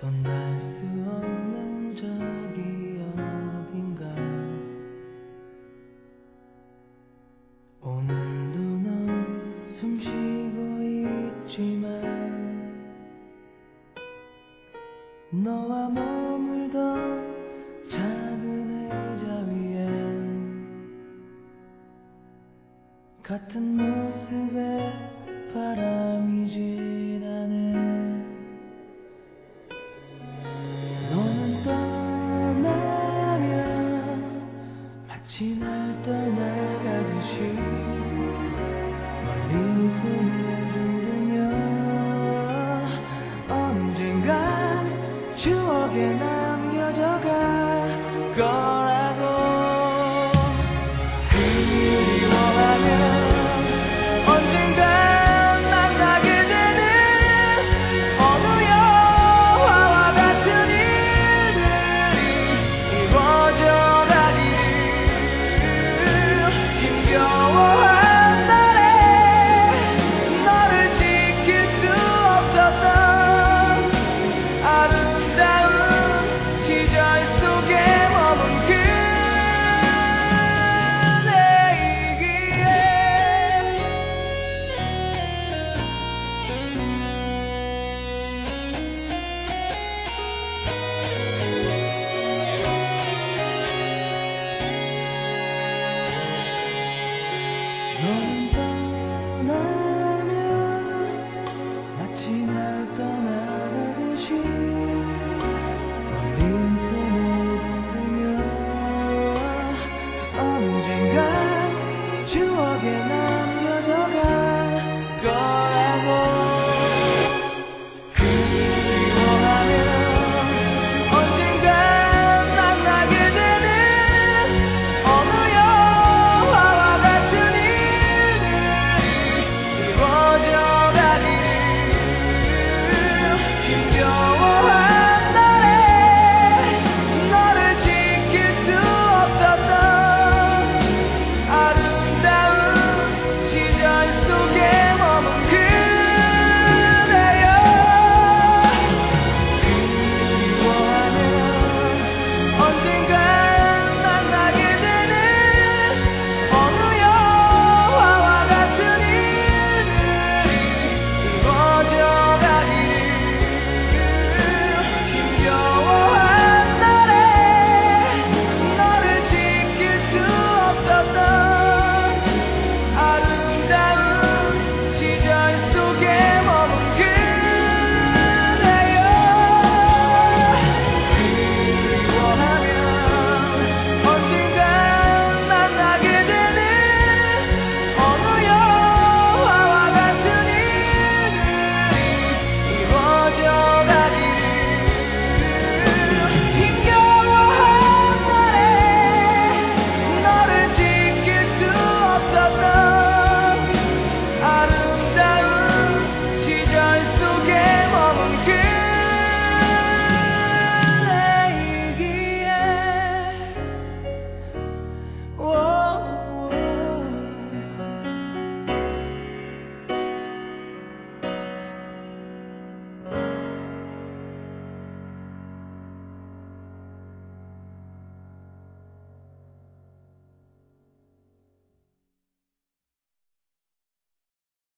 손날 수 없는 저기 어딘가. 오늘도 넌 숨 쉬고 있지만 너와 머물던 작은 의자 위에 같은 모습의 바람 언젠가 추억의 날